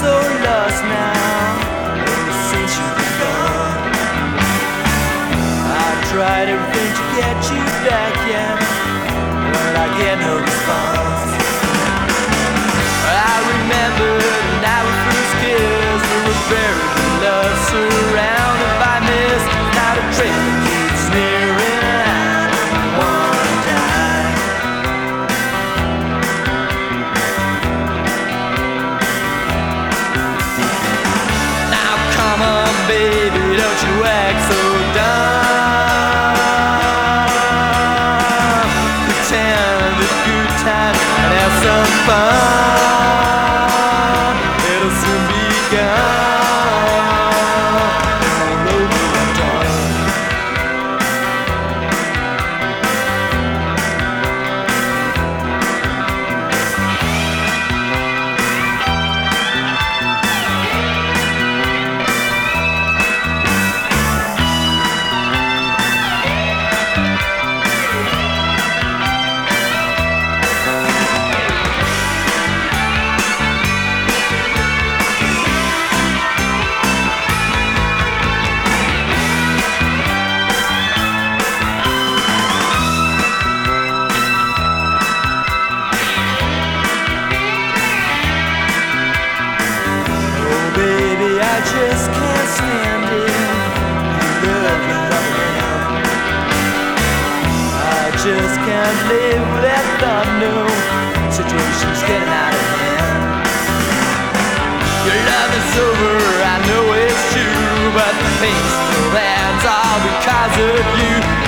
so lost now ever since you've been gone. I tried everything to get you back, yeah. time and have some fun. just can't live without situation's getting out of hand. Your love is over, I know it's true, but the because of you.